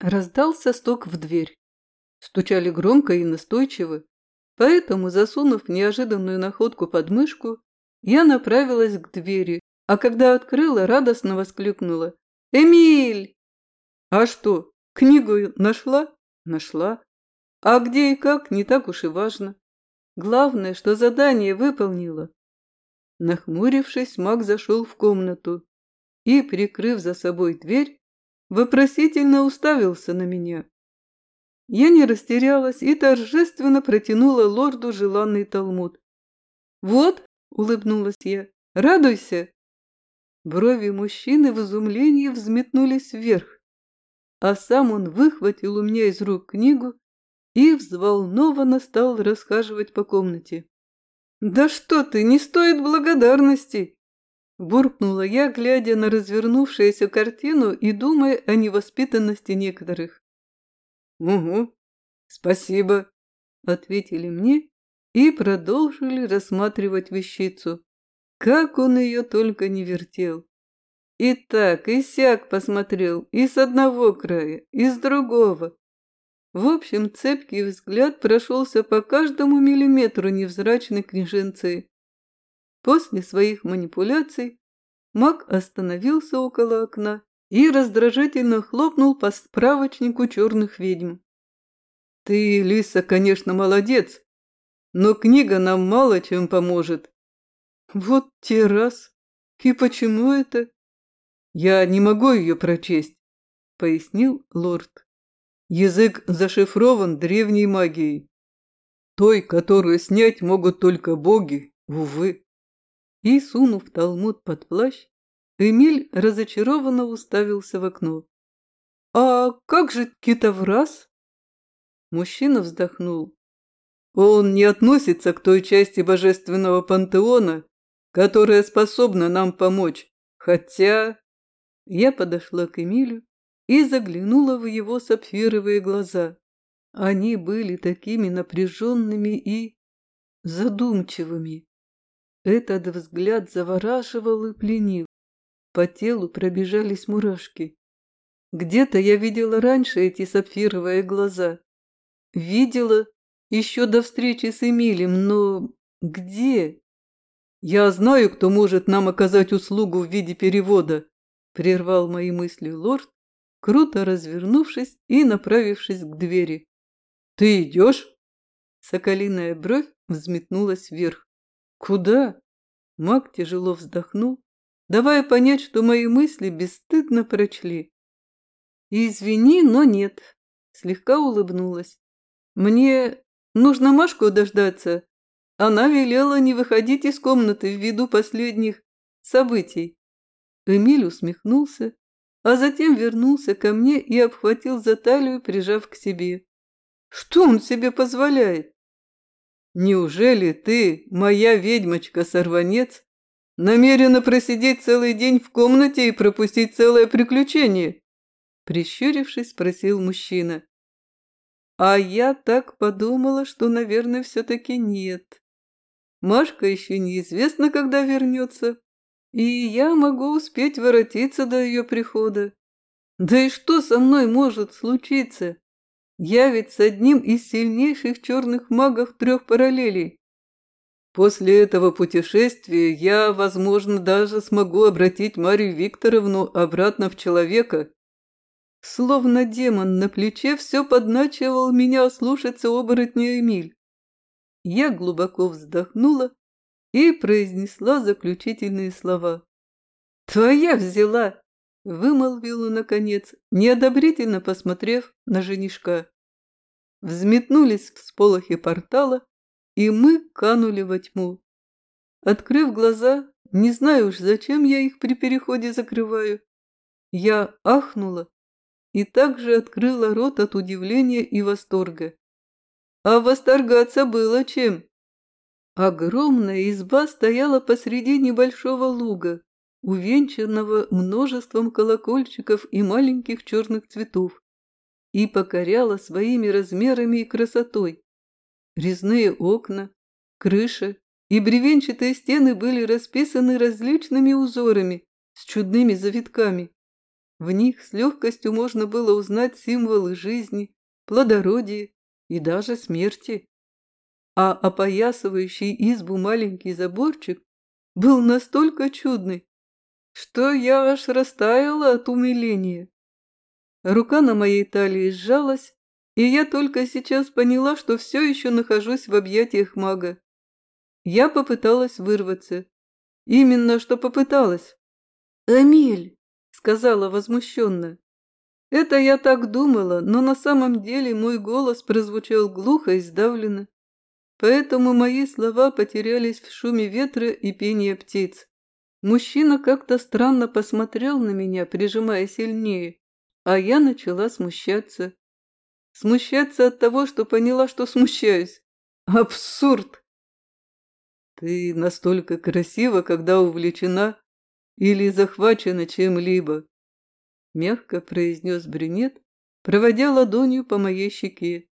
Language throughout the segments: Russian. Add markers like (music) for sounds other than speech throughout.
Раздался стук в дверь. Стучали громко и настойчиво, поэтому, засунув неожиданную находку под мышку, я направилась к двери, а когда открыла, радостно воскликнула. «Эмиль!» «А что, книгу нашла?» «Нашла. А где и как, не так уж и важно. Главное, что задание выполнила». Нахмурившись, маг зашел в комнату и, прикрыв за собой дверь, вопросительно уставился на меня. Я не растерялась и торжественно протянула лорду желанный талмуд. «Вот», — улыбнулась я, — «радуйся». Брови мужчины в изумлении взметнулись вверх, а сам он выхватил у меня из рук книгу и взволнованно стал расхаживать по комнате. «Да что ты, не стоит благодарности!» Буркнула я, глядя на развернувшуюся картину и думая о невоспитанности некоторых. «Угу, спасибо», — ответили мне и продолжили рассматривать вещицу. Как он ее только не вертел. И так, и сяк посмотрел, и с одного края, и с другого. В общем, цепкий взгляд прошелся по каждому миллиметру невзрачной княженцы. После своих манипуляций маг остановился около окна и раздражительно хлопнул по справочнику черных ведьм. «Ты, Лиса, конечно, молодец, но книга нам мало чем поможет». «Вот те раз! И почему это?» «Я не могу ее прочесть», — пояснил лорд. «Язык зашифрован древней магией, той, которую снять могут только боги, увы». И, сунув талмуд под плащ, Эмиль разочарованно уставился в окно. «А как же китовраз?» Мужчина вздохнул. «Он не относится к той части божественного пантеона, которая способна нам помочь, хотя...» Я подошла к Эмилю и заглянула в его сапфировые глаза. Они были такими напряженными и задумчивыми. Этот взгляд завораживал и пленил. По телу пробежались мурашки. Где-то я видела раньше эти сапфировые глаза. Видела еще до встречи с Эмилем, но где? Я знаю, кто может нам оказать услугу в виде перевода, прервал мои мысли лорд, круто развернувшись и направившись к двери. Ты идешь? Соколиная бровь взметнулась вверх. «Куда?» Маг тяжело вздохнул, давая понять, что мои мысли бесстыдно прочли. «Извини, но нет», — слегка улыбнулась. «Мне нужно Машку дождаться. Она велела не выходить из комнаты ввиду последних событий». Эмиль усмехнулся, а затем вернулся ко мне и обхватил за талию, прижав к себе. «Что он себе позволяет?» Неужели ты, моя ведьмочка-сорванец, намерена просидеть целый день в комнате и пропустить целое приключение? Прищурившись, спросил мужчина. А я так подумала, что, наверное, все-таки нет. Машка еще неизвестно, когда вернется, и я могу успеть воротиться до ее прихода. Да и что со мной может случиться? Я одним из сильнейших черных магов трех параллелей. После этого путешествия я, возможно, даже смогу обратить Марию Викторовну обратно в человека. Словно демон на плече все подначивал меня слушаться оборотня Эмиль. Я глубоко вздохнула и произнесла заключительные слова. «Твоя взяла!» Вымолвила, наконец, неодобрительно посмотрев на женишка. Взметнулись всполохи портала, и мы канули во тьму. Открыв глаза, не знаю уж, зачем я их при переходе закрываю, я ахнула и также открыла рот от удивления и восторга. А восторгаться было чем. Огромная изба стояла посреди небольшого луга, увенчанного множеством колокольчиков и маленьких черных цветов, и покоряла своими размерами и красотой. Резные окна, крыша и бревенчатые стены были расписаны различными узорами с чудными завитками. В них с легкостью можно было узнать символы жизни, плодородия и даже смерти. А опоясывающий избу маленький заборчик был настолько чудный, что я аж растаяла от умиления. Рука на моей талии сжалась, и я только сейчас поняла, что все еще нахожусь в объятиях мага. Я попыталась вырваться. Именно что попыталась. «Эмиль!» — сказала возмущенно. Это я так думала, но на самом деле мой голос прозвучал глухо и сдавленно. Поэтому мои слова потерялись в шуме ветра и пения птиц. Мужчина как-то странно посмотрел на меня, прижимая сильнее, а я начала смущаться. Смущаться от того, что поняла, что смущаюсь. Абсурд! Ты настолько красива, когда увлечена или захвачена чем-либо, мягко произнес брюнет, проводя ладонью по моей щеке.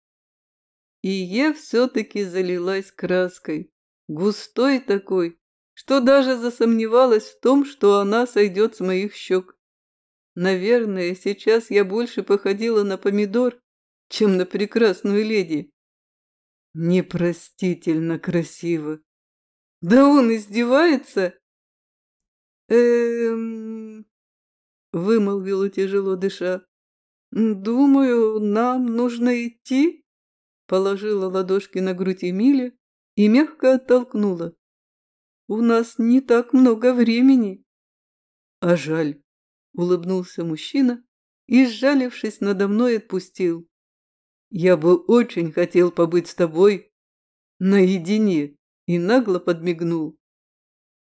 И я все-таки залилась краской, густой такой, что даже засомневалась в том, что она сойдет с моих щек. Наверное, сейчас я больше походила на помидор, чем на прекрасную леди. Непростительно красиво. Да он издевается? Эм... Вымолвила тяжело дыша. Думаю, нам нужно идти? Положила ладошки на грудь Эмили и мягко оттолкнула. У нас не так много времени. А жаль, улыбнулся мужчина и, сжалившись надо мной, отпустил. Я бы очень хотел побыть с тобой наедине и нагло подмигнул.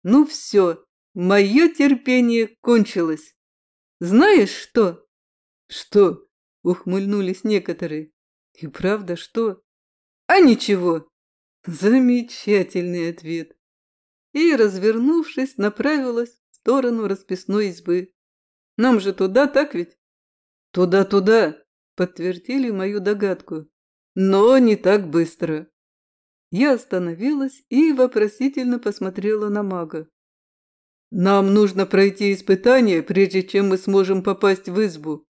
Ну все, мое терпение кончилось. Знаешь что? Что? Ухмыльнулись некоторые. И правда что? А ничего. Замечательный ответ и, развернувшись, направилась в сторону расписной избы. «Нам же туда, так ведь?» «Туда-туда», — подтвердили мою догадку. «Но не так быстро». Я остановилась и вопросительно посмотрела на мага. «Нам нужно пройти испытание, прежде чем мы сможем попасть в избу».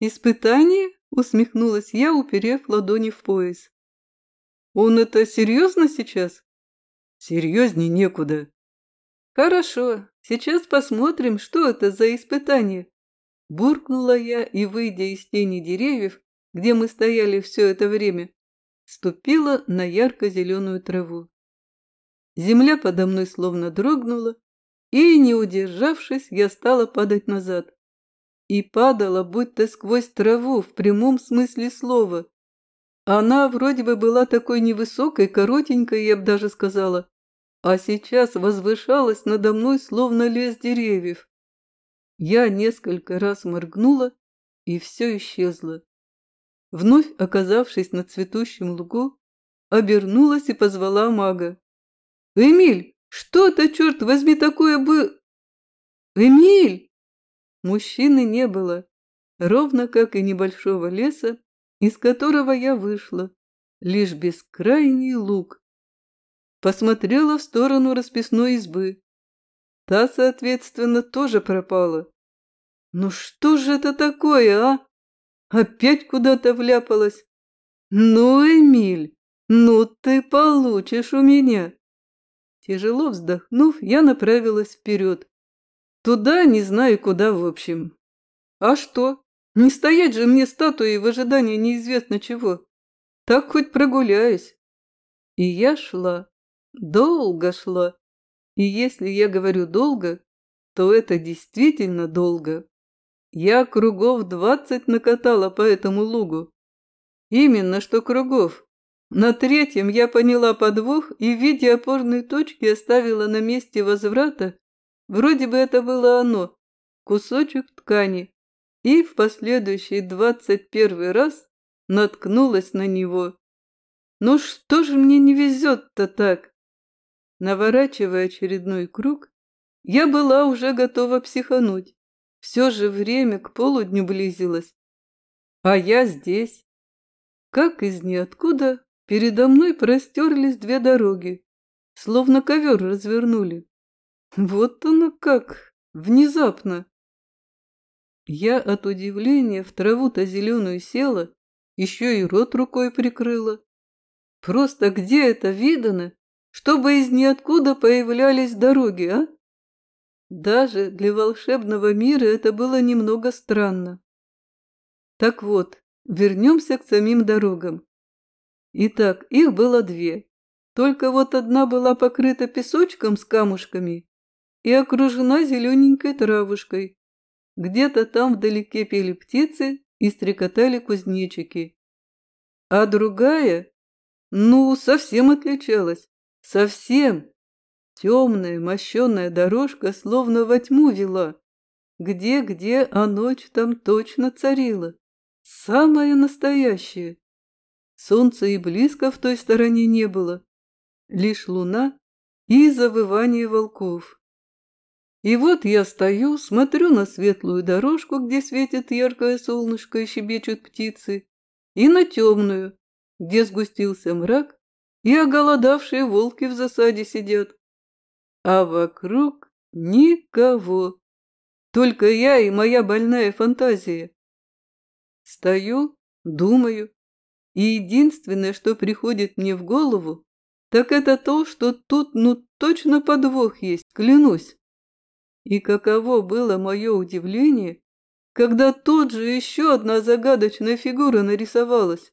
«Испытание?» — усмехнулась я, уперев ладони в пояс. «Он это серьезно сейчас?» Серьезней некуда. Хорошо, сейчас посмотрим, что это за испытание. Буркнула я и, выйдя из тени деревьев, где мы стояли все это время, ступила на ярко-зеленую траву. Земля подо мной словно дрогнула, и, не удержавшись, я стала падать назад. И падала, будто сквозь траву, в прямом смысле слова. Она вроде бы была такой невысокой, коротенькой, я бы даже сказала, а сейчас возвышалась надо мной, словно лес деревьев. Я несколько раз моргнула, и все исчезло. Вновь оказавшись на цветущем лугу, обернулась и позвала мага. «Эмиль, что это, черт возьми, такое бы...» «Эмиль!» Мужчины не было, ровно как и небольшого леса, из которого я вышла, лишь бескрайний луг, посмотрела в сторону расписной избы. Та, соответственно, тоже пропала. Ну что же это такое, а? Опять куда-то вляпалась? Ну, Эмиль, ну ты получишь у меня. Тяжело вздохнув, я направилась вперед. Туда, не знаю куда, в общем. А что? Не стоять же мне статуей в ожидании неизвестно чего. Так хоть прогуляюсь. И я шла. Долго шла. И если я говорю долго, то это действительно долго. Я кругов двадцать накатала по этому лугу. Именно что кругов. На третьем я поняла подвох и в виде опорной точки оставила на месте возврата, вроде бы это было оно, кусочек ткани, и в последующий двадцать первый раз наткнулась на него. Ну что же мне не везет-то так? Наворачивая очередной круг, я была уже готова психануть. Все же время к полудню близилось. А я здесь. Как из ниоткуда передо мной простерлись две дороги, словно ковер развернули. Вот оно как, внезапно. Я от удивления в траву-то зеленую села, еще и рот рукой прикрыла. Просто где это видано, чтобы из ниоткуда появлялись дороги, а? Даже для волшебного мира это было немного странно. Так вот, вернемся к самим дорогам. Итак, их было две. Только вот одна была покрыта песочком с камушками и окружена зелененькой травушкой. Где-то там вдалеке пели птицы и стрекотали кузнечики. А другая, ну, совсем отличалась. Совсем. Темная, мощенная дорожка словно во тьму вела. Где-где, а ночь там точно царила. Самая настоящая. Солнца и близко в той стороне не было. Лишь луна и завывание волков. И вот я стою, смотрю на светлую дорожку, где светит яркое солнышко и щебечут птицы, и на темную, где сгустился мрак, и оголодавшие волки в засаде сидят а вокруг никого. Только я и моя больная фантазия. Стою, думаю, и единственное, что приходит мне в голову, так это то, что тут ну точно подвох есть, клянусь. И каково было мое удивление, когда тут же еще одна загадочная фигура нарисовалась.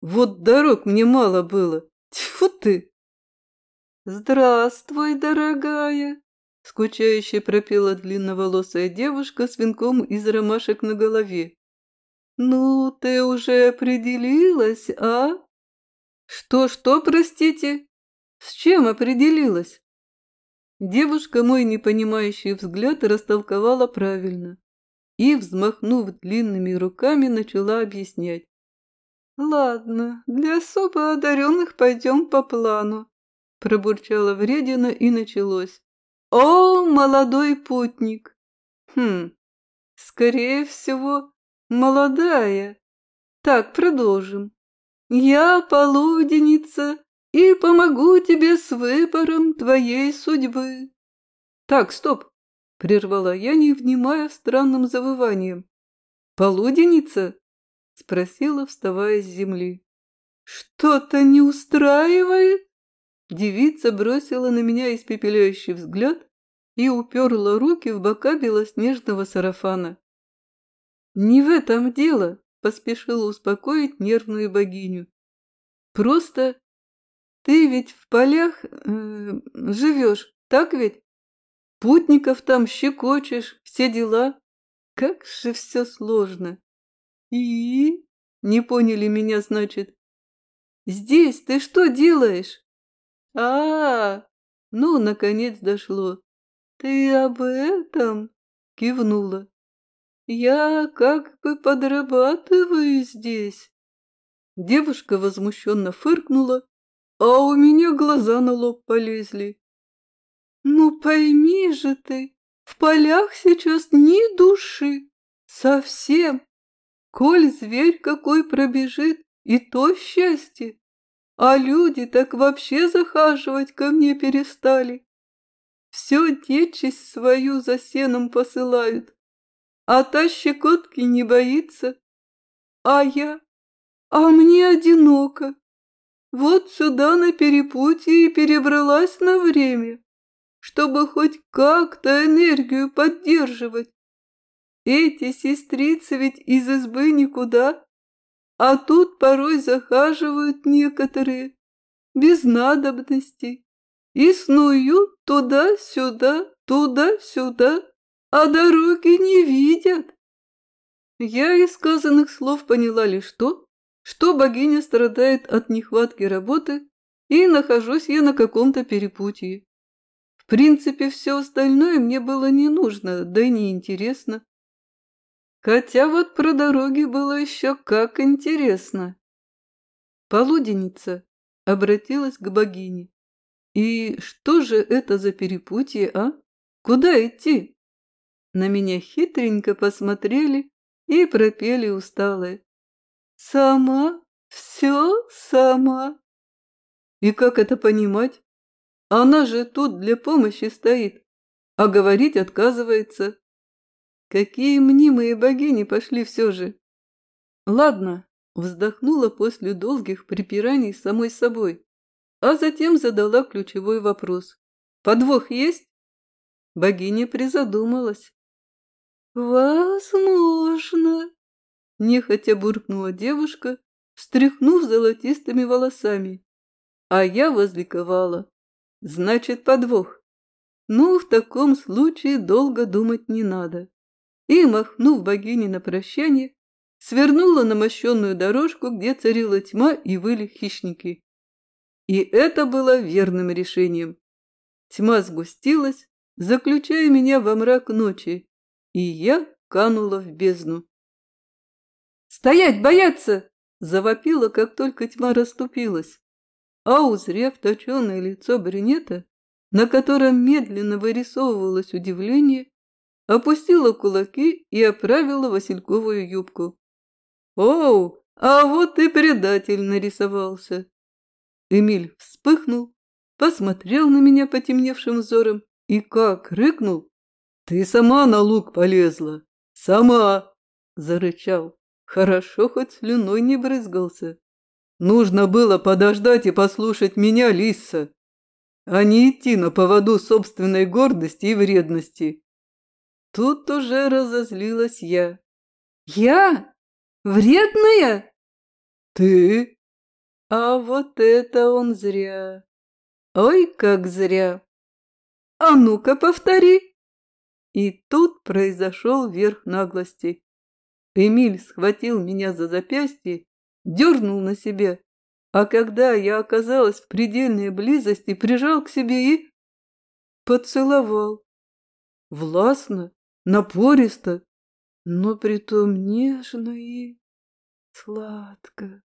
Вот дорог мне мало было. Тьфу ты! «Здравствуй, дорогая!» — скучающе пропела длинноволосая девушка с венком из ромашек на голове. «Ну, ты уже определилась, а?» «Что-что, простите? С чем определилась?» Девушка мой непонимающий взгляд растолковала правильно и, взмахнув длинными руками, начала объяснять. «Ладно, для особо одаренных пойдем по плану. Пробурчала вредина и началось. «О, молодой путник!» «Хм, скорее всего, молодая. Так, продолжим. Я полуденница и помогу тебе с выбором твоей судьбы». «Так, стоп!» — прервала я, не внимая странным завыванием. «Полуденница?» — спросила, вставая с земли. «Что-то не устраивает?» Девица бросила на меня испепеляющий взгляд и уперла руки в бока белоснежного сарафана. «Не в этом дело», — поспешила успокоить нервную богиню. «Просто ты ведь в полях э, живешь, так ведь? Путников там щекочешь, все дела. Как же все сложно!» «И?» — не поняли меня, значит. «Здесь ты что делаешь?» а, Ну, наконец дошло. Ты об этом? Кивнула. Я как бы подрабатываю здесь. Девушка возмущенно фыркнула, а у меня глаза на лоб полезли. Ну пойми же ты, в полях сейчас ни души, совсем. Коль зверь какой пробежит, и то счастье. А люди так вообще захаживать ко мне перестали. Все нечисть свою за сеном посылают, а та щекотки не боится. А я? А мне одиноко. Вот сюда на перепутье и перебралась на время, чтобы хоть как-то энергию поддерживать. Эти сестрицы ведь из избы никуда, а тут порой захаживают некоторые, без надобности, и снуют туда-сюда, туда-сюда, а дороги не видят. Я из сказанных слов поняла лишь то, что богиня страдает от нехватки работы, и нахожусь я на каком-то перепутье. В принципе, все остальное мне было не нужно, да и не интересно. Хотя вот про дороги было еще как интересно. Полуденница обратилась к богине. И что же это за перепутье, а? Куда идти? На меня хитренько посмотрели и пропели усталые. Сама, все сама. И как это понимать? Она же тут для помощи стоит, а говорить отказывается. Какие мнимые богини пошли все же. Ладно, вздохнула после долгих припираний самой собой, а затем задала ключевой вопрос. Подвох есть? Богиня призадумалась. «Возможно», – нехотя буркнула девушка, встряхнув золотистыми волосами. А я возликовала. Значит, подвох. Ну, в таком случае долго думать не надо. И, махнув богине на прощание, свернула на мощенную дорожку, где царила тьма и выли хищники. И это было верным решением. Тьма сгустилась, заключая меня во мрак ночи, и я канула в бездну. «Стоять, бояться!» – завопила, как только тьма расступилась. А узрев точеное лицо брюнета, на котором медленно вырисовывалось удивление, опустила кулаки и оправила васильковую юбку. «Оу, а вот и предатель нарисовался!» Эмиль вспыхнул, посмотрел на меня потемневшим взором и как рыкнул. «Ты сама на луг полезла! Сама!» – зарычал. Хорошо, хоть слюной не брызгался. «Нужно было подождать и послушать меня, Лиса, а не идти на поводу собственной гордости и вредности». Тут уже разозлилась я. «Я? Вредная?» «Ты?» А вот это он зря. Ой, как зря. А ну-ка повтори. И тут произошел верх наглости. Эмиль схватил меня за запястье, дернул на себя, а когда я оказалась в предельной близости, прижал к себе и поцеловал. Властно, напористо, но притом нежно и сладко.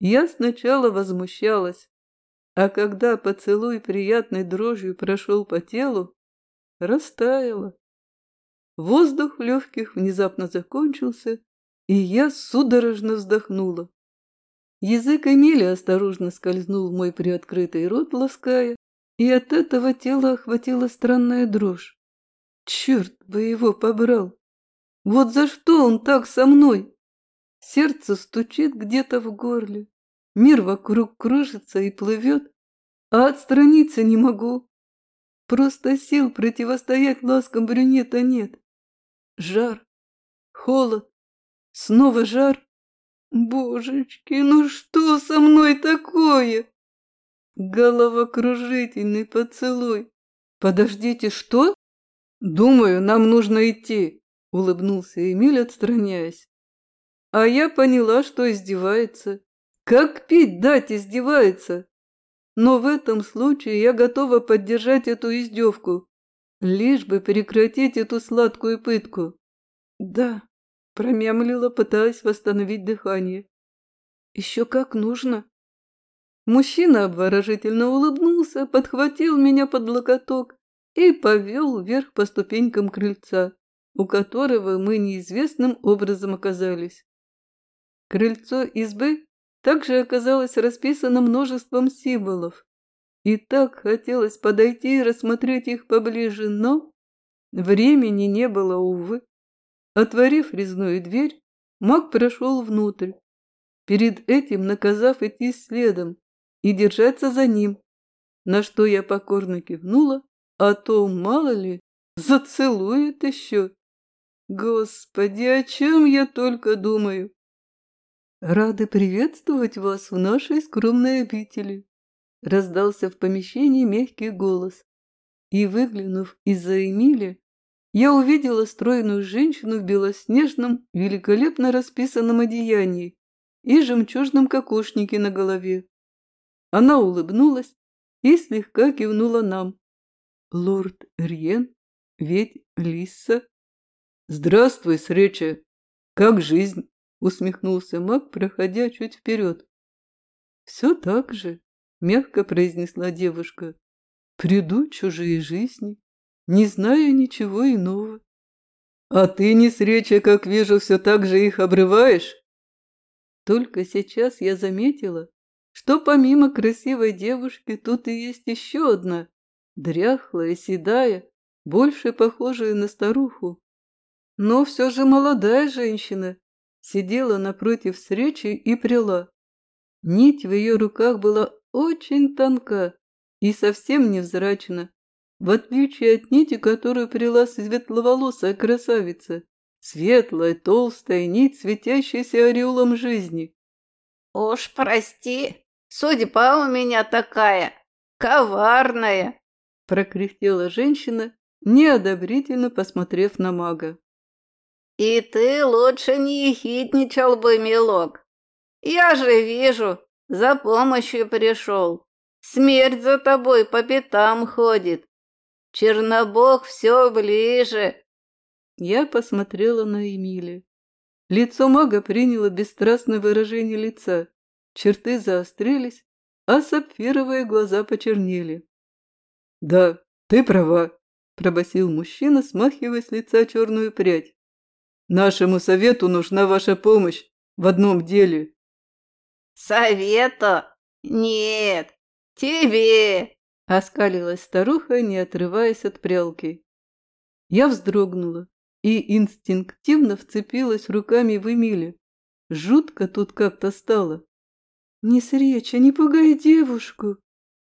Я сначала возмущалась, а когда поцелуй приятной дрожью прошел по телу, растаяла. Воздух легких внезапно закончился, и я судорожно вздохнула. Язык Эмили осторожно скользнул в мой приоткрытый рот, лаская, и от этого тело охватила странная дрожь. Черт бы его побрал! Вот за что он так со мной? Сердце стучит где-то в горле. Мир вокруг кружится и плывет, а отстраниться не могу. Просто сил противостоять ласкам брюнета нет. Жар, холод, снова жар. Божечки, ну что со мной такое? Головокружительный поцелуй. Подождите, что? Думаю, нам нужно идти, улыбнулся Эмиль, отстраняясь. А я поняла, что издевается. Как пить дать издевается? Но в этом случае я готова поддержать эту издевку, лишь бы прекратить эту сладкую пытку. Да, промямлила, пытаясь восстановить дыхание. Еще как нужно. Мужчина обворожительно улыбнулся, подхватил меня под локоток и повел вверх по ступенькам крыльца, у которого мы неизвестным образом оказались. Крыльцо избы также оказалось расписано множеством символов. И так хотелось подойти и рассмотреть их поближе, но времени не было, увы. Отворив резную дверь, маг прошел внутрь, перед этим наказав идти следом и держаться за ним, на что я покорно кивнула, а то, мало ли, зацелует еще. Господи, о чем я только думаю? «Рады приветствовать вас в нашей скромной обители», — раздался в помещении мягкий голос. И, выглянув из-за Эмили, я увидела стройную женщину в белоснежном, великолепно расписанном одеянии и жемчужном кокошнике на голове. Она улыбнулась и слегка кивнула нам. «Лорд Риен? Ведь Лиса?» «Здравствуй, Среча! Как жизнь?» усмехнулся маг, проходя чуть вперед. «Все так же», — мягко произнесла девушка. «Приду чужие жизни, не знаю ничего иного». «А ты, не с речи, как вижу, все так же их обрываешь?» Только сейчас я заметила, что помимо красивой девушки тут и есть еще одна, дряхлая, седая, больше похожая на старуху. Но все же молодая женщина сидела напротив встречи и прила. Нить в ее руках была очень тонка и совсем невзрачна, в отличие от нити, которую прила светловолосая красавица. Светлая, толстая нить, светящаяся ореолом жизни. «Уж прости, судьба у меня такая, коварная!» прокряхтела женщина, неодобрительно посмотрев на мага. «И ты лучше не ехидничал бы, милок. Я же вижу, за помощью пришел. Смерть за тобой по пятам ходит. Чернобог все ближе. Я посмотрела на Эмили. Лицо мага приняло бесстрастное выражение лица. Черты заострились, а сапфировые глаза почернели. «Да, ты права», – пробасил мужчина, смахивая с лица черную прядь. «Нашему совету нужна ваша помощь в одном деле». «Совета? Нет, тебе!» – оскалилась старуха, не отрываясь от прялки. Я вздрогнула и инстинктивно вцепилась руками в Эмиле. Жутко тут как-то стало. «Не среча, не пугай девушку!»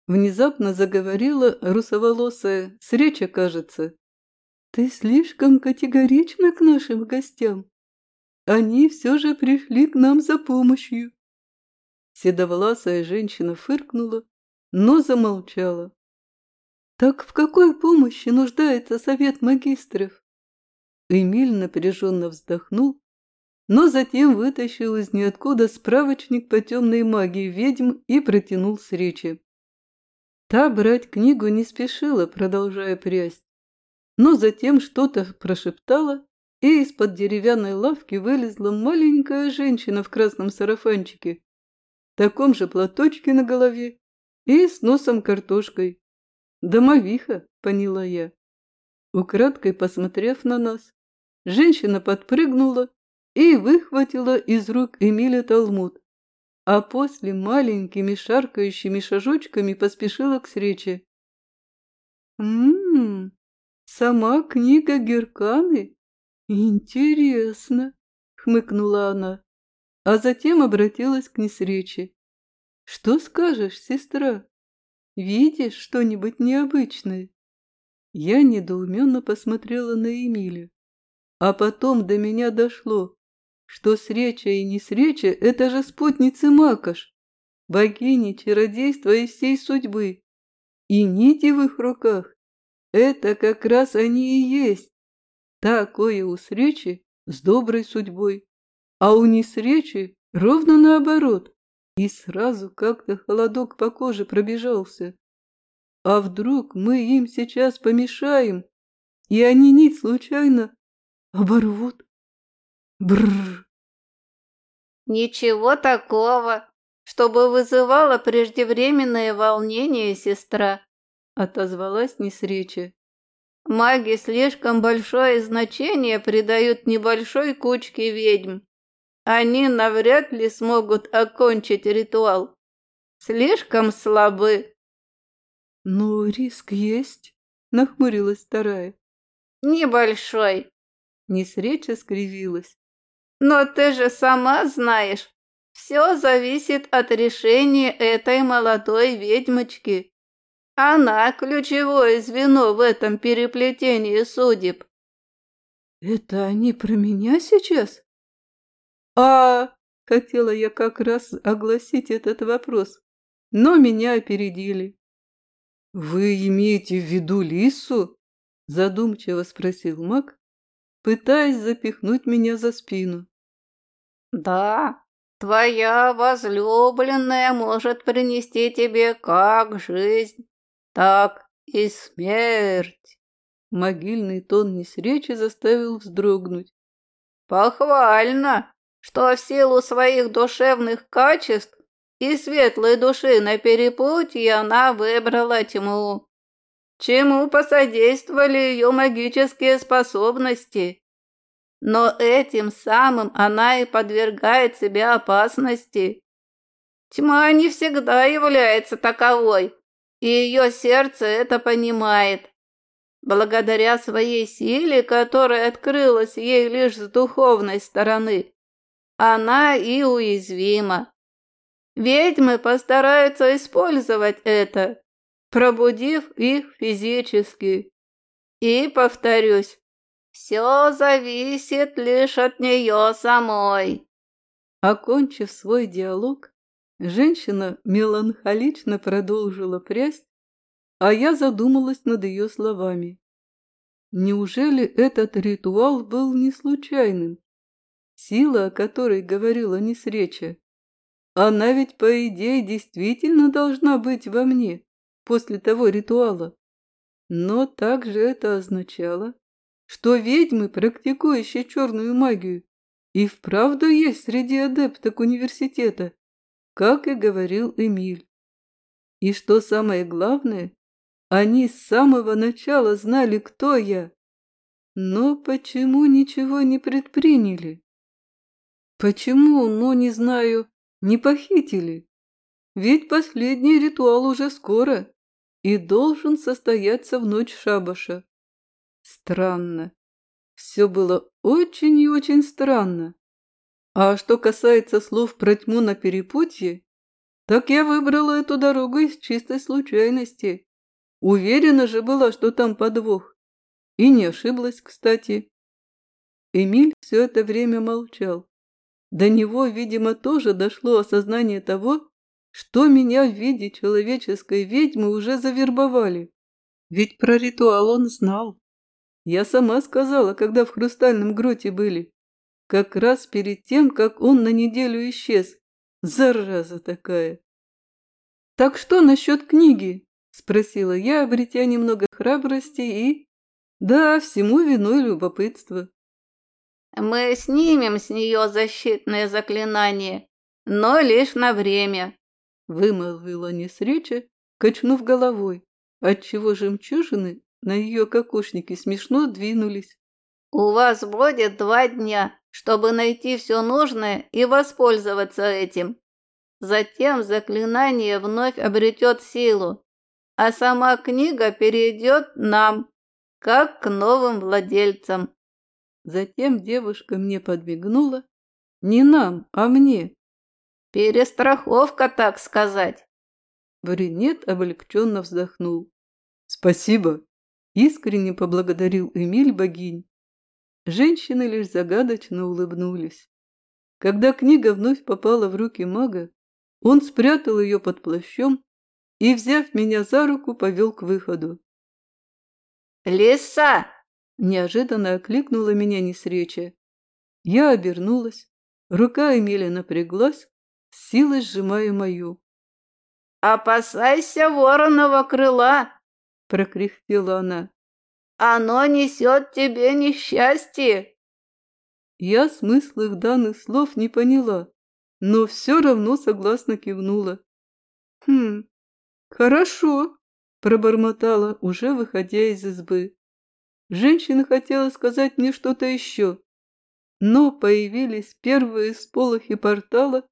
Внезапно заговорила русоволосая, среча, кажется. «Ты слишком категорична к нашим гостям. Они все же пришли к нам за помощью». Седовласая женщина фыркнула, но замолчала. «Так в какой помощи нуждается совет магистров?» Эмиль напряженно вздохнул, но затем вытащил из ниоткуда справочник по темной магии ведьм и протянул с речи. Та брать книгу не спешила, продолжая прясть, но затем что-то прошептала, и из-под деревянной лавки вылезла маленькая женщина в красном сарафанчике, таком же платочке на голове и с носом картошкой. «Домовиха», — поняла я. Украдкой посмотрев на нас, Женщина подпрыгнула и выхватила из рук Эмиля талмуд, а после маленькими шаркающими шажочками поспешила к встрече. «М-м, сама книга Герканы? Интересно!» — хмыкнула она, а затем обратилась к Несрече. «Что скажешь, сестра? Видишь что-нибудь необычное?» Я недоуменно посмотрела на Эмилию. А потом до меня дошло, что среча и несреча – это же спутницы Макаш, богини чародейства и всей судьбы. И нити в их руках – это как раз они и есть. Такое у сречи с доброй судьбой, а у несречи ровно наоборот. И сразу как-то холодок по коже пробежался. А вдруг мы им сейчас помешаем, и они нить случайно оборвут. Бррр. Ничего такого, чтобы вызывало преждевременное волнение, сестра, отозвалась Несреча. Маги слишком большое значение придают небольшой кучке ведьм. Они навряд ли смогут окончить ритуал. Слишком слабы. Но риск есть, нахмурилась вторая. Небольшой, Несреча скривилась. «Но ты же сама знаешь, все зависит от решения этой молодой ведьмочки. Она ключевое звено в этом переплетении судеб». «Это они про меня сейчас?» «А...» — хотела я как раз огласить этот вопрос, но меня опередили. «Вы имеете в виду Лису?» — задумчиво спросил маг, пытаясь запихнуть меня за спину. «Да, твоя возлюбленная может принести тебе как жизнь, так и смерть». Могильный тон несречи заставил вздрогнуть. «Похвально, что в силу своих душевных качеств и светлой души на перепутье она выбрала тьму чему посодействовали ее магические способности. Но этим самым она и подвергает себя опасности. Тьма не всегда является таковой, и ее сердце это понимает. благодаря своей силе, которая открылась ей лишь с духовной стороны, она и уязвима. Ведьмы постараются использовать это, пробудив их физически. И, повторюсь, все зависит лишь от нее самой. Окончив свой диалог, женщина меланхолично продолжила прясть, а я задумалась над ее словами. Неужели этот ритуал был не случайным? Сила, о которой говорила Несреча, она ведь, по идее, действительно должна быть во мне после того ритуала. Но также это означало, что ведьмы, практикующие черную магию, и вправду есть среди адепток университета, как и говорил Эмиль. И что самое главное, они с самого начала знали, кто я. Но почему ничего не предприняли? Почему, ну не знаю, не похитили? Ведь последний ритуал уже скоро и должен состояться в ночь шабаша. Странно. Все было очень и очень странно. А что касается слов про тьму на перепутье, так я выбрала эту дорогу из чистой случайности. Уверена же была, что там подвох. И не ошиблась, кстати. Эмиль все это время молчал. До него, видимо, тоже дошло осознание того, что меня в виде человеческой ведьмы уже завербовали. Ведь про ритуал он знал. Я сама сказала, когда в хрустальном гроте были. Как раз перед тем, как он на неделю исчез. Зараза такая. «Так что насчет книги?» – спросила я, обретя немного храбрости и... Да, всему виной любопытство. «Мы снимем с нее защитное заклинание, но лишь на время», вымолвила Несреча, качнув головой, отчего жемчужины на ее кокошнике смешно двинулись. «У вас будет два дня, чтобы найти все нужное и воспользоваться этим. Затем заклинание вновь обретет силу, а сама книга перейдет нам, как к новым владельцам». Затем девушка мне подмигнула. Не нам, а мне. Перестраховка, так сказать. Брюнет облегченно вздохнул. Спасибо. Искренне поблагодарил Эмиль богинь. Женщины лишь загадочно улыбнулись. Когда книга вновь попала в руки мага, он спрятал ее под плащом и, взяв меня за руку, повел к выходу. «Лиса!» – неожиданно окликнула меня несреча. Я обернулась, рука Эмиля напряглась, силой сжимая мою. «Опасайся вороного крыла!» — прокряхтела она. «Оно несет тебе несчастье!» Я смысл их данных слов не поняла, но все равно согласно кивнула. «Хм, хорошо», — пробормотала, уже выходя из избы. Женщина хотела сказать мне что-то еще, но появились первые сполохи портала,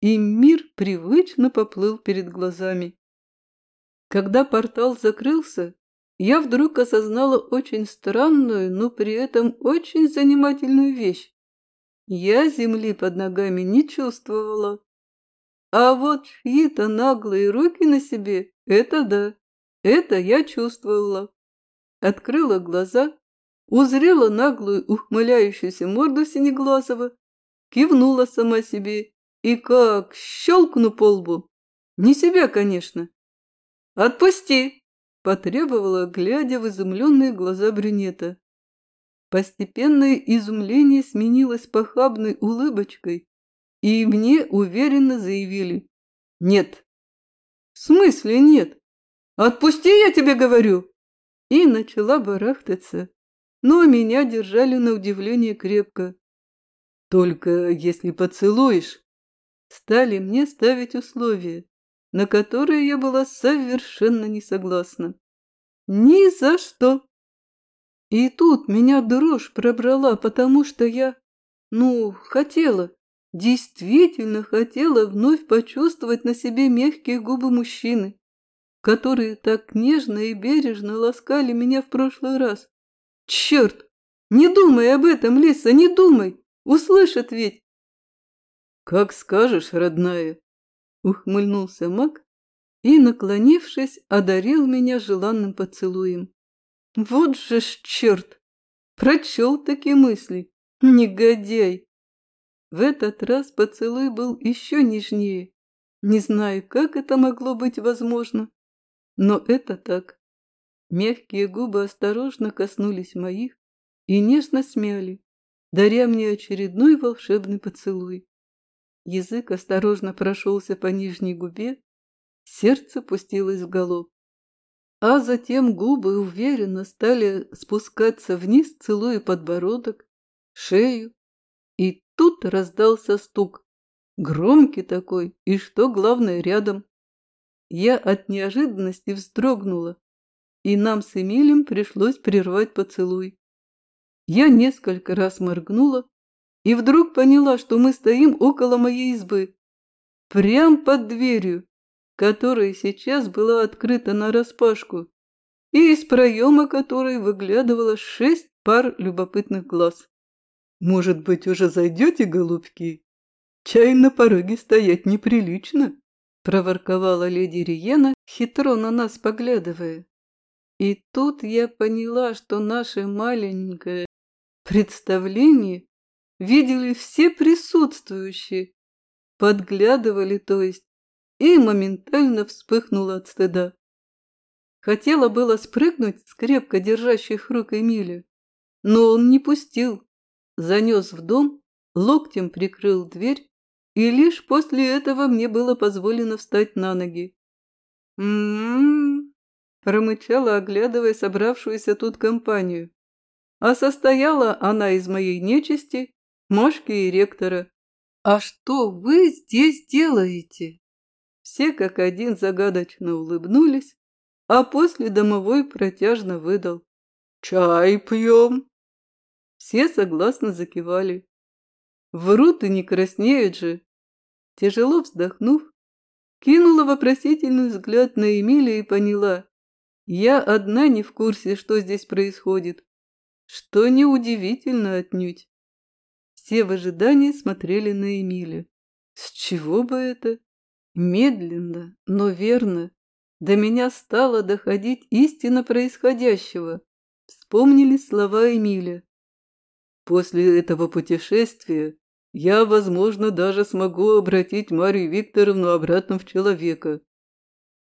и мир привычно поплыл перед глазами. Когда портал закрылся, я вдруг осознала очень странную, но при этом очень занимательную вещь. Я земли под ногами не чувствовала. А вот чьи-то наглые руки на себе – это да, это я чувствовала. Открыла глаза, узрела наглую ухмыляющуюся морду Синеглазого, кивнула сама себе и как щелкну по лбу. Не себя, конечно. «Отпусти!» – потребовала, глядя в изумленные глаза брюнета. Постепенное изумление сменилось похабной улыбочкой, и мне уверенно заявили «Нет». «В смысле нет? Отпусти, я тебе говорю!» И начала барахтаться, но меня держали на удивление крепко. «Только если поцелуешь, стали мне ставить условия, на которые я была совершенно не согласна. Ни за что! И тут меня дрожь пробрала, потому что я, ну, хотела, действительно хотела вновь почувствовать на себе мягкие губы мужчины. Которые так нежно и бережно ласкали меня в прошлый раз. Черт! Не думай об этом, Лиса, не думай! Услышат ведь! Как скажешь, родная, ухмыльнулся маг и, наклонившись, одарил меня желанным поцелуем. Вот же ж черт! Прочел такие мысли. Негодяй! В этот раз поцелуй был еще нежнее. Не знаю, как это могло быть возможно, но это так. Мягкие губы осторожно коснулись моих и нежно смяли, даря мне очередной волшебный поцелуй. Язык осторожно прошелся по нижней губе, сердце пустилось в галоп. А затем губы уверенно стали спускаться вниз, целуя подбородок, шею. И тут раздался стук. Громкий такой, и что главное, рядом. Я от неожиданности вздрогнула, и нам с Эмилем пришлось прервать поцелуй. Я несколько раз моргнула и вдруг поняла, что мы стоим около моей избы, прям под дверью, которая сейчас была открыта нараспашку, и из проема которой выглядывало шесть пар любопытных глаз. «Может быть, уже зайдете, голубки? Чай на пороге стоять неприлично», – проворковала леди Риена, хитро на нас поглядывая. И тут я поняла, что наше маленькое представление видели все присутствующие, подглядывали, то есть, и моментально вспыхнула от стыда. Хотела было спрыгнуть с крепко держащих рук Эмили, но он не пустил, занес в дом, локтем прикрыл дверь, и лишь после этого мне было позволено встать на ноги. «М-м-м», промычала, оглядывая собравшуюся тут компанию. А состояла она из моей нечисти, Машки и ректора. «А что вы здесь делаете?» Все как один загадочно улыбнулись, а после домовой протяжно выдал. «Чай пьем!» Все согласно закивали. Врут и не краснеют же. Тяжело вздохнув, кинула вопросительный взгляд на Эмилия и поняла. Я одна не в курсе, что здесь происходит. Что неудивительно отнюдь. Все в ожидании смотрели на Эмиля. С чего бы это? Медленно, но верно, до меня стало доходить истина происходящего. Вспомнили слова Эмиля. После этого путешествия я, возможно, даже смогу обратить Марию Викторовну обратно в человека.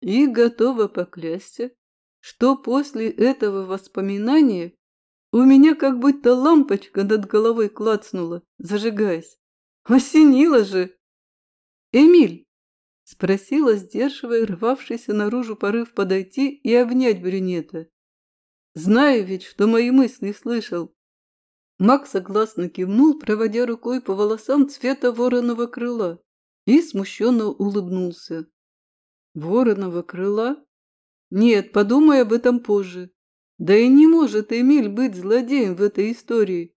И готова поклясться, что после этого воспоминания у меня как будто лампочка над головой клацнула, зажигаясь. Осенило же! «Эмиль!» – спросила, сдерживая рвавшийся наружу порыв подойти и обнять брюнета. «Знаю ведь, что мои мысли слышал». Мак согласно кивнул, проводя рукой по волосам цвета вороного крыла, и смущенно улыбнулся. «Вороного крыла? Нет, подумай об этом позже. Да и не может Эмиль быть злодеем в этой истории.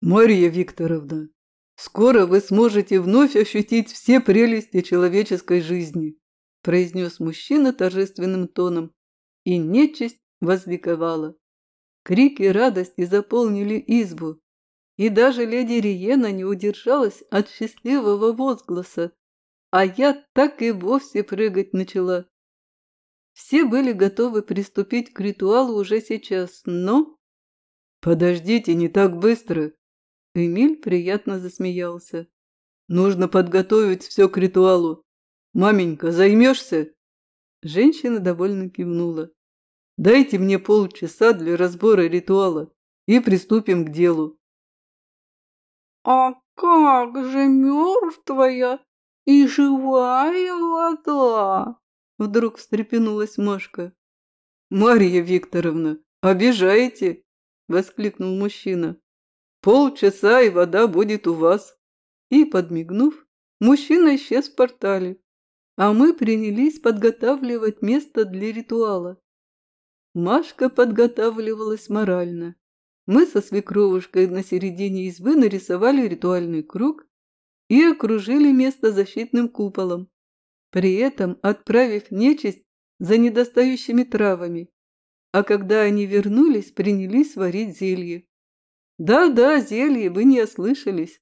Мария Викторовна, скоро вы сможете вновь ощутить все прелести человеческой жизни, произнес мужчина торжественным тоном, и нечисть возликовала. Крики радости заполнили избу, и даже леди Риена не удержалась от счастливого возгласа, а я так и вовсе прыгать начала. Все были готовы приступить к ритуалу уже сейчас, но... «Подождите, не так быстро!» Эмиль приятно засмеялся. «Нужно подготовить все к ритуалу. Маменька, займешься?» Женщина довольно кивнула. «Дайте мне полчаса для разбора ритуала и приступим к делу». «А как же мертвая и живая вода?» Вдруг встрепенулась Машка. «Марья Викторовна, обижаете?» – воскликнул мужчина. «Полчаса, и вода будет у вас». И, подмигнув, мужчина исчез в портале, а мы принялись подготавливать место для ритуала. Машка подготавливалась морально. Мы со свекровушкой на середине избы нарисовали ритуальный круг и окружили место защитным куполом при этом отправив нечисть за недостающими травами, а когда они вернулись, принялись варить зелье. Да-да, зелье, вы не ослышались.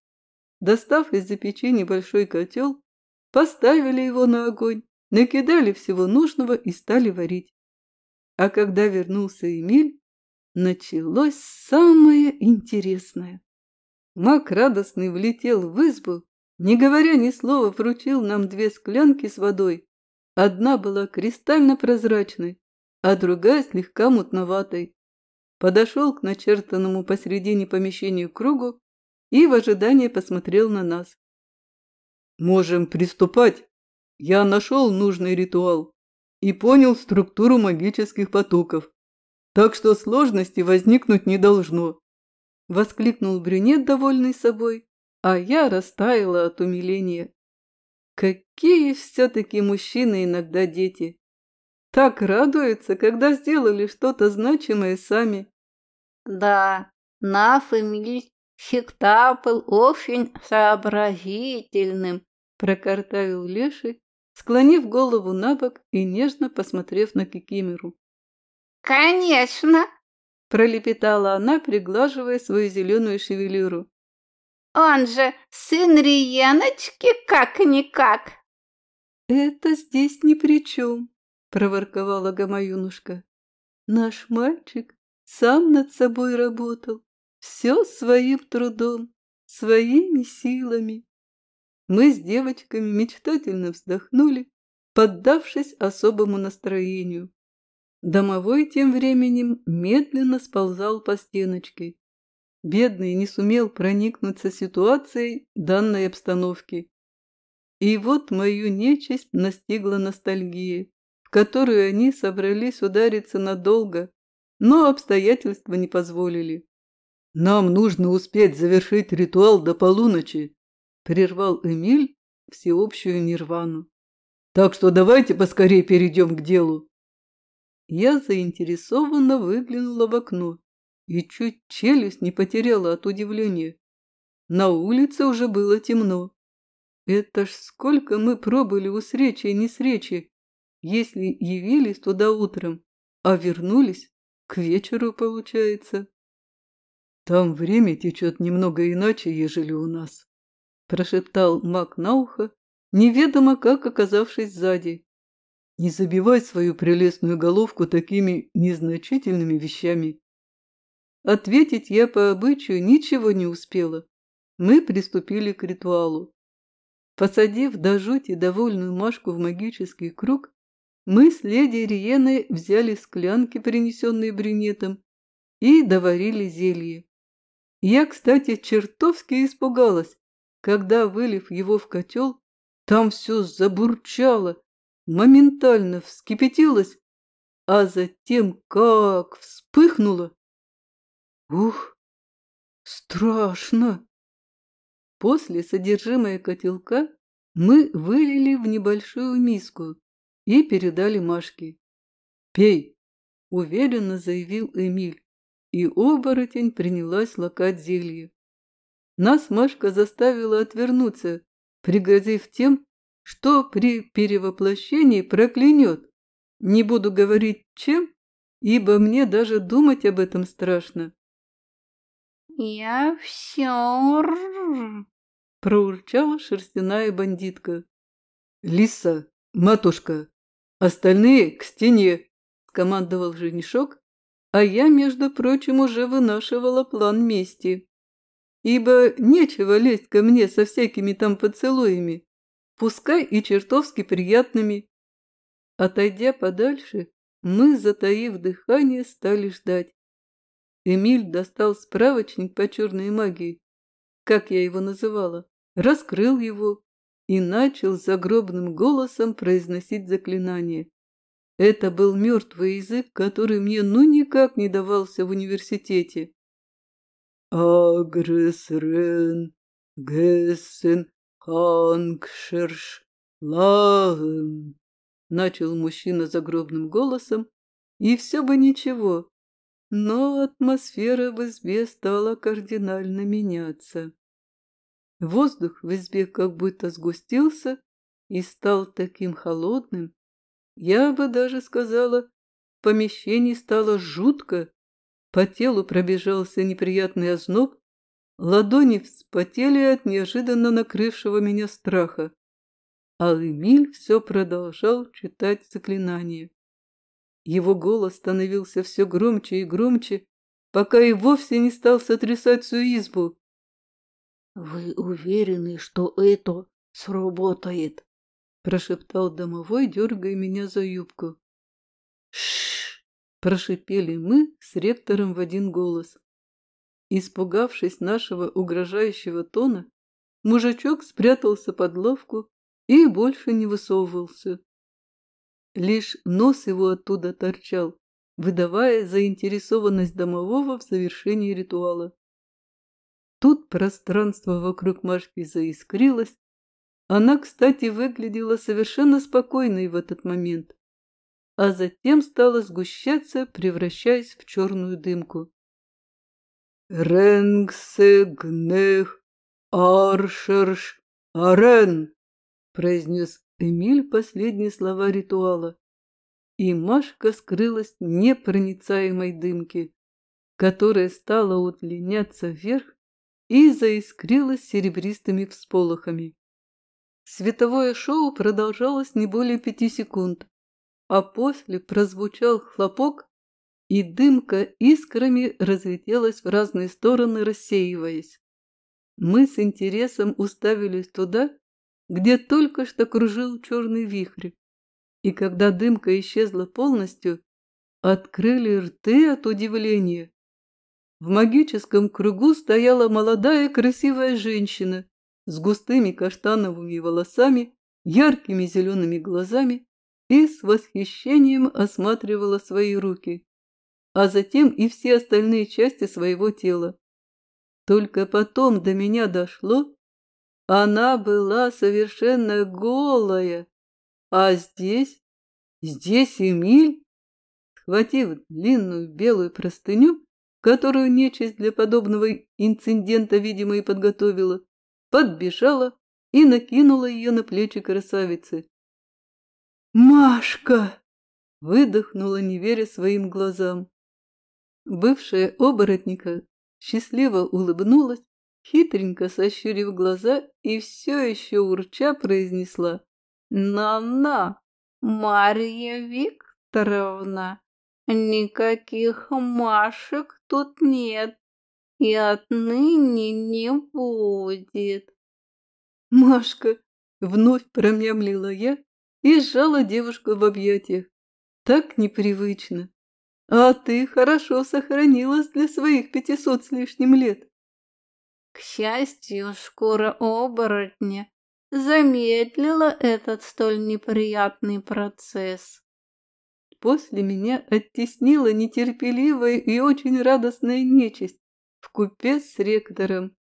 Достав из-за печи небольшой котел, поставили его на огонь, накидали всего нужного и стали варить. А когда вернулся Эмиль, началось самое интересное. Мак радостный влетел в избу, не говоря ни слова, вручил нам две склянки с водой. Одна была кристально прозрачной, а другая слегка мутноватой. Подошел к начертанному посредине помещению кругу и в ожидании посмотрел на нас. «Можем приступать. Я нашел нужный ритуал и понял структуру магических потоков, так что сложности возникнуть не должно», — воскликнул брюнет, довольный собой, а я растаяла от умиления. Какие все-таки мужчины иногда дети! Так радуются, когда сделали что-то значимое сами. Да, Наф Эмиль был очень сообразительным, прокартавил Леший, склонив голову на бок и нежно посмотрев на Кикимеру. «Конечно!» – пролепетала она, приглаживая свою зеленую шевелюру. «Он же сын Риеночки как-никак!» «Это здесь ни при чем», – проворковала Гамаюнушка. «Наш мальчик сам над собой работал, все своим трудом, своими силами. Мы с девочками мечтательно вздохнули, поддавшись особому настроению. Домовой тем временем медленно сползал по стеночке. Бедный не сумел проникнуться ситуацией данной обстановки. И вот мою нечисть настигла ностальгия, в которую они собрались удариться надолго, но обстоятельства не позволили. «Нам нужно успеть завершить ритуал до полуночи», прервал Эмиль всеобщую нирвану. «Так что давайте поскорее перейдем к делу». Я заинтересованно выглянула в окно и чуть челюсть не потеряла от удивления. На улице уже было темно. Это ж сколько мы пробыли у сречи и не сречи, если явились туда утром, а вернулись к вечеру, получается. Там время течет немного иначе, ежели у нас прошептал маг на ухо, неведомо как оказавшись сзади. Не забивай свою прелестную головку такими незначительными вещами. Ответить я по обычаю ничего не успела. Мы приступили к ритуалу. Посадив до жути довольную Машку в магический круг, мы с леди Риеной взяли склянки, принесенные брюнетом, и доварили зелье. Я, кстати, чертовски испугалась, когда, вылив его в котел, там все забурчало, моментально вскипятилось, а затем как вспыхнуло. Ух, страшно! После содержимое котелка мы вылили в небольшую миску и передали Машке. «Пей!» – уверенно заявил Эмиль, и оборотень принялась лакать зелье. Нас Машка заставила отвернуться, пригрозив тем, что при перевоплощении проклянет. Не буду говорить чем, ибо мне даже думать об этом страшно. «Я все...» — проурчала шерстяная бандитка. «Лиса, матушка, остальные к стене!» — скомандовал женишок, а я, между прочим, уже вынашивала план мести ибо нечего лезть ко мне со всякими там поцелуями, пускай и чертовски приятными. Отойдя подальше, мы, затаив дыхание, стали ждать. Эмиль достал справочник по черной магии, как я его называла, раскрыл его и начал загробным голосом произносить заклинание. Это был мертвый язык, который мне ну никак не давался в университете. Агресрен, Гессен, Хангшерш, Лаген, начал мужчина загробным голосом, и все бы ничего, но атмосфера в избе стала кардинально меняться. Воздух в избе как будто сгустился и стал таким холодным, Я бы даже сказала, в помещении стало жутко. По телу пробежался неприятный озноб, ладони вспотели от неожиданно накрывшего меня страха. А Эмиль все продолжал читать заклинание. Его голос становился все громче и громче, пока и вовсе не стал сотрясать всю избу. «Вы уверены, что это сработает?» – прошептал домовой, дергая меня за юбку. «Шш!» – прошипели мы с ректором в один голос. Испугавшись нашего угрожающего тона, мужичок спрятался под лавку и больше не высовывался. Лишь нос его оттуда торчал, выдавая заинтересованность домового в завершении ритуала. Тут пространство вокруг Машки заискрилось. Она, кстати, выглядела совершенно спокойной в этот момент, а затем стала сгущаться, превращаясь в черную дымку. «Ренгсегнех аршерш арен!» произнес Эмиль последние слова ритуала. И Машка скрылась в непроницаемой дымке, которая стала удлиняться вверх и заискрилась серебристыми всполохами. Световое шоу продолжалось не более пяти секунд, а после прозвучал хлопок, и дымка искрами разлетелась в разные стороны, рассеиваясь. Мы с интересом уставились туда, где только что кружил черный вихрь, и когда дымка исчезла полностью, открыли рты от удивления. В магическом кругу стояла молодая красивая женщина с густыми каштановыми волосами, яркими зелеными глазами и с восхищением осматривала свои руки, а затем и все остальные части своего тела. Только потом до меня дошло, она была совершенно голая, а здесь, здесь Эмиль, схватив длинную белую простыню, которую нечисть для подобного инцидента, видимо, и подготовила, подбежала и накинула ее на плечи красавицы. «Машка!» — выдохнула, не веря своим глазам. Бывшая оборотника счастливо улыбнулась, хитренько сощурив глаза и все еще урча произнесла «На-на, Марья Викторовна!» Никаких Машек тут нет и отныне не будет. Машка, вновь промямлила я и сжала девушку в объятиях. Так непривычно. А ты хорошо сохранилась для своих пятисот с лишним лет. К счастью, шкура оборотня замедлила этот столь неприятный процесс. После меня оттеснила нетерпеливая и очень радостная нечисть в купе с ректором.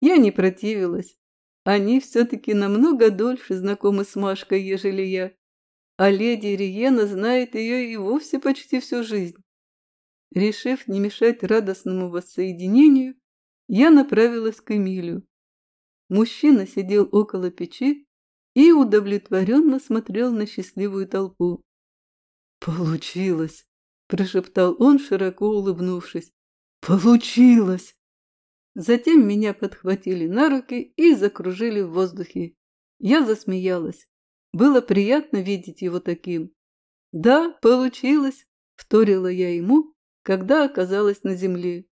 Я не противилась. Они все-таки намного дольше знакомы с Машкой, ежели я. А леди Риена знает ее и вовсе почти всю жизнь. Решив не мешать радостному воссоединению, я направилась к Эмилию. Мужчина сидел около печи и удовлетворенно смотрел на счастливую толпу. «Получилось!» – прошептал он, широко улыбнувшись. «Получилось!» Затем меня подхватили на руки и закружили в воздухе. Я засмеялась. Было приятно видеть его таким. «Да, получилось!» – вторила я ему, когда оказалась на земле.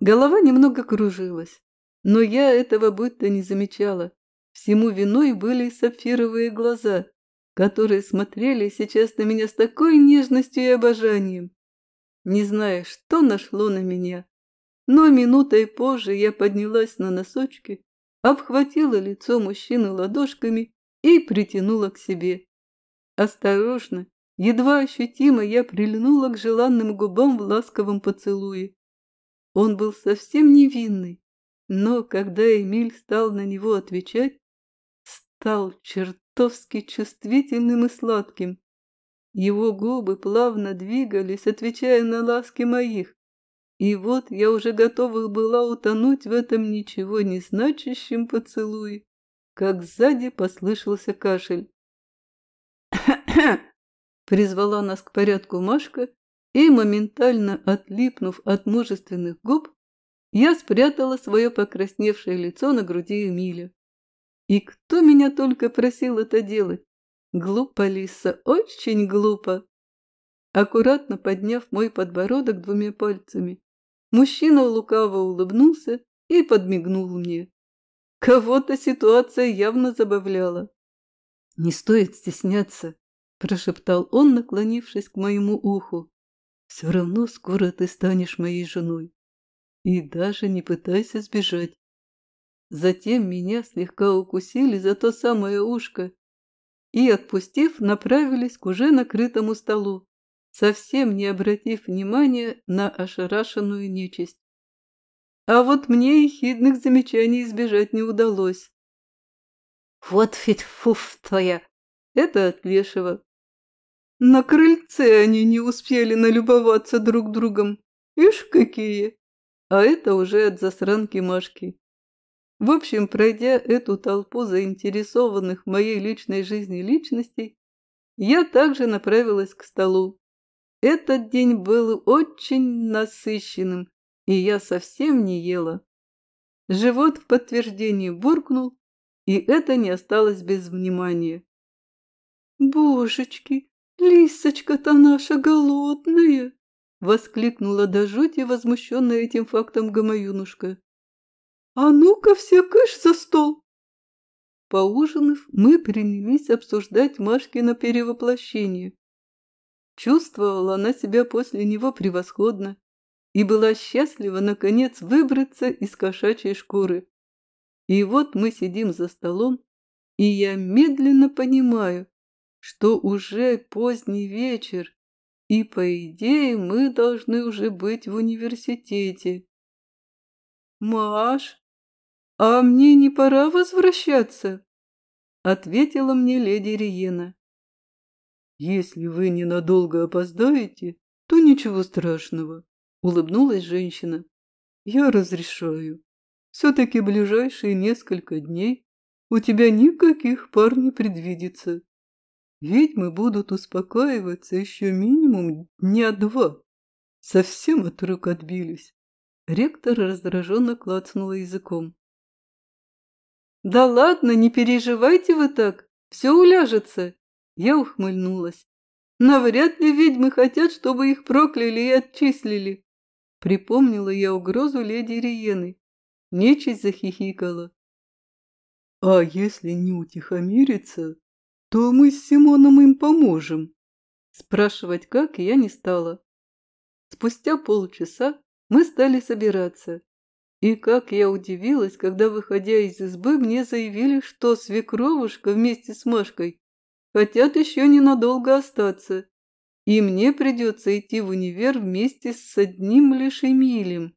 Голова немного кружилась, но я этого будто не замечала. Всему виной были сапфировые глаза, которые смотрели сейчас на меня с такой нежностью и обожанием. Не зная, что нашло на меня, но минутой позже я поднялась на носочки, обхватила лицо мужчины ладошками и притянула к себе. Осторожно, едва ощутимо я прильнула к желанным губам в ласковом поцелуе. Он был совсем невинный, но когда Эмиль стал на него отвечать, стал черт чертовски чувствительным и сладким. Его губы плавно двигались, отвечая на ласки моих. И вот я уже готова была утонуть в этом ничего не значащем поцелуе, как сзади послышался кашель. (coughs) Призвала нас к порядку Машка, и, моментально отлипнув от мужественных губ, я спрятала свое покрасневшее лицо на груди Эмиля. И кто меня только просил это делать? Глупо, Лиса, очень глупо. Аккуратно подняв мой подбородок двумя пальцами, мужчина лукаво улыбнулся и подмигнул мне. Кого-то ситуация явно забавляла. «Не стоит стесняться», – прошептал он, наклонившись к моему уху. «Все равно скоро ты станешь моей женой. И даже не пытайся сбежать». Затем меня слегка укусили за то самое ушко и, отпустив, направились к уже накрытому столу, совсем не обратив внимания на ошарашенную нечисть. А вот мне и хидных замечаний избежать не удалось. «Вот ведь фуф твоя!» Это от Лешего. На крыльце они не успели налюбоваться друг другом. Ишь, какие! А это уже от засранки Машки. В общем, пройдя эту толпу заинтересованных моей личной жизни личностей, я также направилась к столу. Этот день был очень насыщенным и я совсем не ела. Живот в подтверждении буркнул, и это не осталось без внимания. «Божечки, лисочка-то наша голодная!» — воскликнула до жути возмущенная этим фактом гамаюнушка. «А ну-ка все кыш за стол!» Поужинав, мы принялись обсуждать Машкино перевоплощение. Чувствовала она себя после него превосходно и была счастлива, наконец, выбраться из кошачьей шкуры. И вот мы сидим за столом, и я медленно понимаю, что уже поздний вечер, и, по идее, мы должны уже быть в университете. «Маш, а мне не пора возвращаться?» — ответила мне леди Риена. «Если вы ненадолго опоздаете, то ничего страшного. Улыбнулась женщина. Я разрешаю. Все-таки ближайшие несколько дней у тебя никаких пар не предвидится. Ведьмы будут успокаиваться еще минимум дня два. Совсем от рук отбились. Ректор раздраженно клацнула языком. «Да ладно, не переживайте вы так, все уляжется!» Я ухмыльнулась. «Навряд ли ведьмы хотят, чтобы их прокляли и отчислили. Припомнила я угрозу леди Риены. Нечисть захихикала. «А если не утихомирится, то мы с Симоном им поможем». Спрашивать как я не стала. Спустя полчаса мы стали собираться. И как я удивилась, когда, выходя из избы, мне заявили, что свекровушка вместе с Машкой хотят еще ненадолго остаться и мне придется идти в универ вместе с одним лишь Эмилем.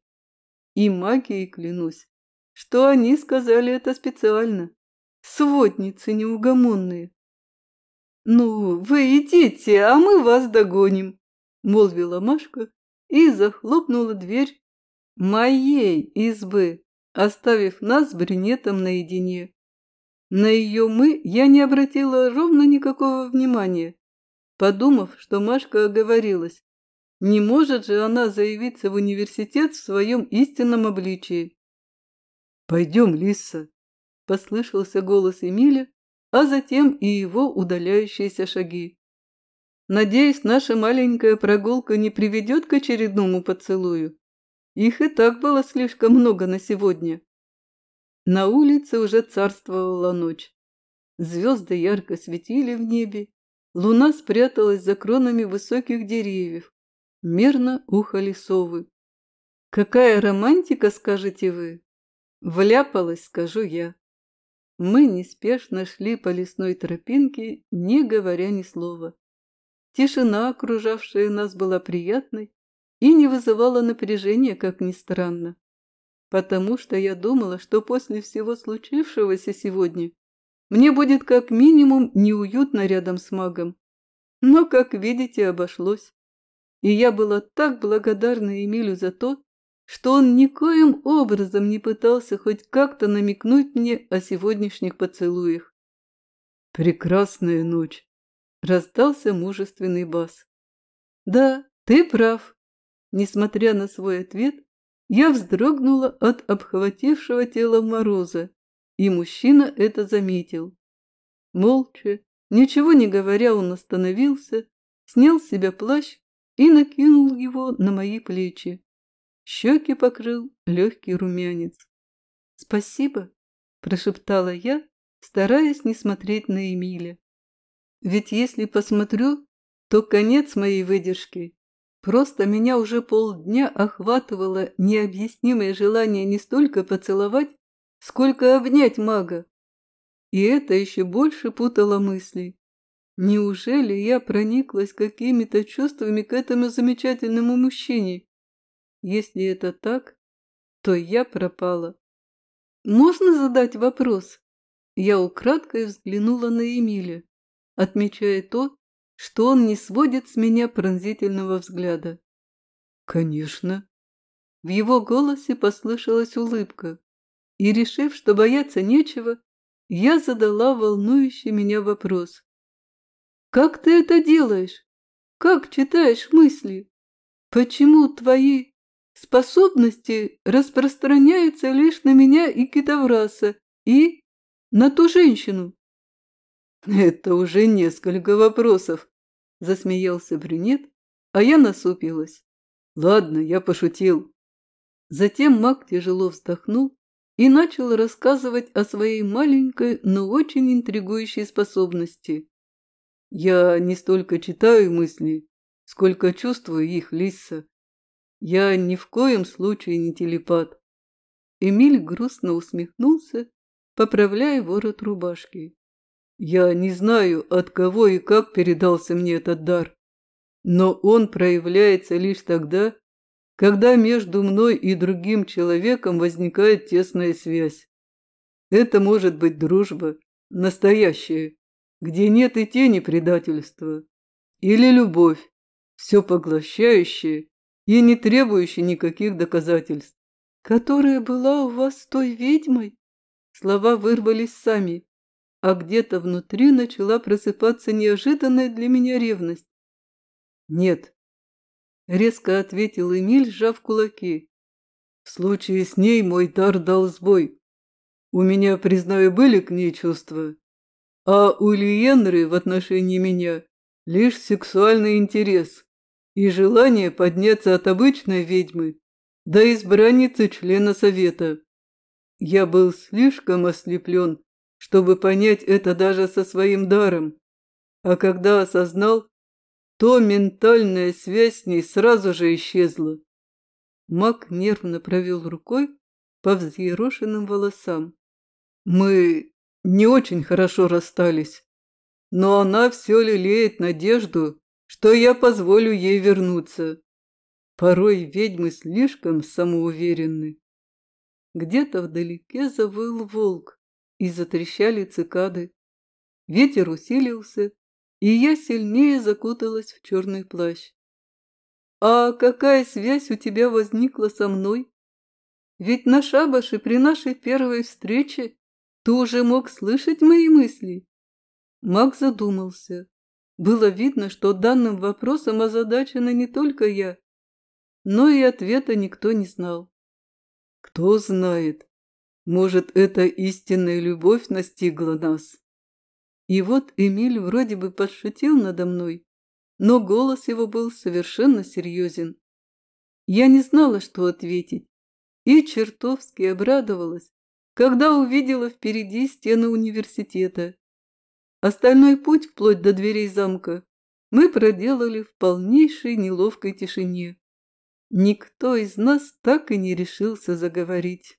И магией клянусь, что они сказали это специально. Сводницы неугомонные. «Ну, вы идите, а мы вас догоним», — молвила Машка и захлопнула дверь моей избы, оставив нас с брюнетом наедине. На ее «мы» я не обратила ровно никакого внимания подумав, что Машка оговорилась. Не может же она заявиться в университет в своем истинном обличии. «Пойдем, Лиса!» – послышался голос Эмиля, а затем и его удаляющиеся шаги. «Надеюсь, наша маленькая прогулка не приведет к очередному поцелую. Их и так было слишком много на сегодня». На улице уже царствовала ночь. Звезды ярко светили в небе, Луна спряталась за кронами высоких деревьев. Мирно ухали совы. Какая романтика, скажете вы? Вляпалась, скажу я. Мы неспешно шли по лесной тропинке, не говоря ни слова. Тишина, окружавшая нас, была приятной и не вызывала напряжения, как ни странно. Потому что я думала, что после всего случившегося сегодня мне будет как минимум неуютно рядом с магом. Но, как видите, обошлось. И я была так благодарна Эмилю за то, что он никоим образом не пытался хоть как-то намекнуть мне о сегодняшних поцелуях. «Прекрасная ночь», раздался мужественный бас. Да, ты прав. Несмотря на свой ответ, я вздрогнула от обхватившего тело мороза, и мужчина это заметил. Молча, ничего не говоря, он остановился, снял с себя плащ и накинул его на мои плечи. Щеки покрыл легкий румянец. «Спасибо», – прошептала я, стараясь не смотреть на Эмиля. «Ведь если посмотрю, то конец моей выдержки. Просто меня уже полдня охватывало необъяснимое желание не столько поцеловать, сколько обнять мага. И это еще больше путало мысли. Неужели я прониклась какими-то чувствами к этому замечательному мужчине? Если это так, то я пропала. Можно задать вопрос? Я украдкой взглянула на Эмиля, отмечая то, что он не сводит с меня пронзительного взгляда. «Конечно». В его голосе послышалась улыбка, и, решив, что бояться нечего, я задала волнующий меня вопрос. «Как ты это делаешь? Как читаешь мысли? Почему твои способности распространяются лишь на меня и Китавраса, и на ту женщину?» «Это уже несколько вопросов», засмеялся брюнет, а я насупилась. Ладно, я пошутил. Затем маг тяжело вздохнул и начал рассказывать о своей маленькой, но очень интригующей способности. Я не столько читаю мысли, сколько чувствую их, Лиса. Я ни в коем случае не телепат. Эмиль грустно усмехнулся, поправляя ворот рубашки. Я не знаю, от кого и как передался мне этот дар, но он проявляется лишь тогда, когда между мной и другим человеком возникает тесная связь. Это может быть дружба, настоящая, где нет и тени предательства, или любовь, все поглощающая и не требующая никаких доказательств. «Которая была у вас той ведьмой?» Слова вырвались сами а где-то внутри начала просыпаться неожиданная для меня ревность. «Нет», — резко ответил Эмиль, сжав кулаки. «В случае с ней мой дар дал сбой. У меня, признаю, были к ней чувства, а у Лиенры в отношении меня лишь сексуальный интерес и желание подняться от обычной ведьмы до избранницы члена совета. Я был слишком ослеплен чтобы понять это даже со своим даром. А когда осознал, то ментальная связь с ней сразу же исчезла. Мак нервно провел рукой по взъерошенным волосам. Мы не очень хорошо расстались, но она все лелеет надежду, что я позволю ей вернуться. Порой ведьмы слишком самоуверенны. Где-то вдалеке завыл волк и затрещали цикады. Ветер усилился, и я сильнее закуталась в черный плащ. «А какая связь у тебя возникла со мной? Ведь на шабаше при нашей первой встрече ты уже мог слышать мои мысли?» Маг задумался. Было видно, что данным вопросом озадачена не только я, но и ответа никто не знал. «Кто знает?» Может, это истинная любовь настигла нас? И вот Эмиль вроде бы подшутил надо мной, но голос его был совершенно серьезен. Я не знала, что ответить, и чертовски обрадовалась, когда увидела впереди стены университета. Остальной путь, вплоть до дверей замка, мы проделали в полнейшей неловкой тишине. Никто из нас так и не решился заговорить.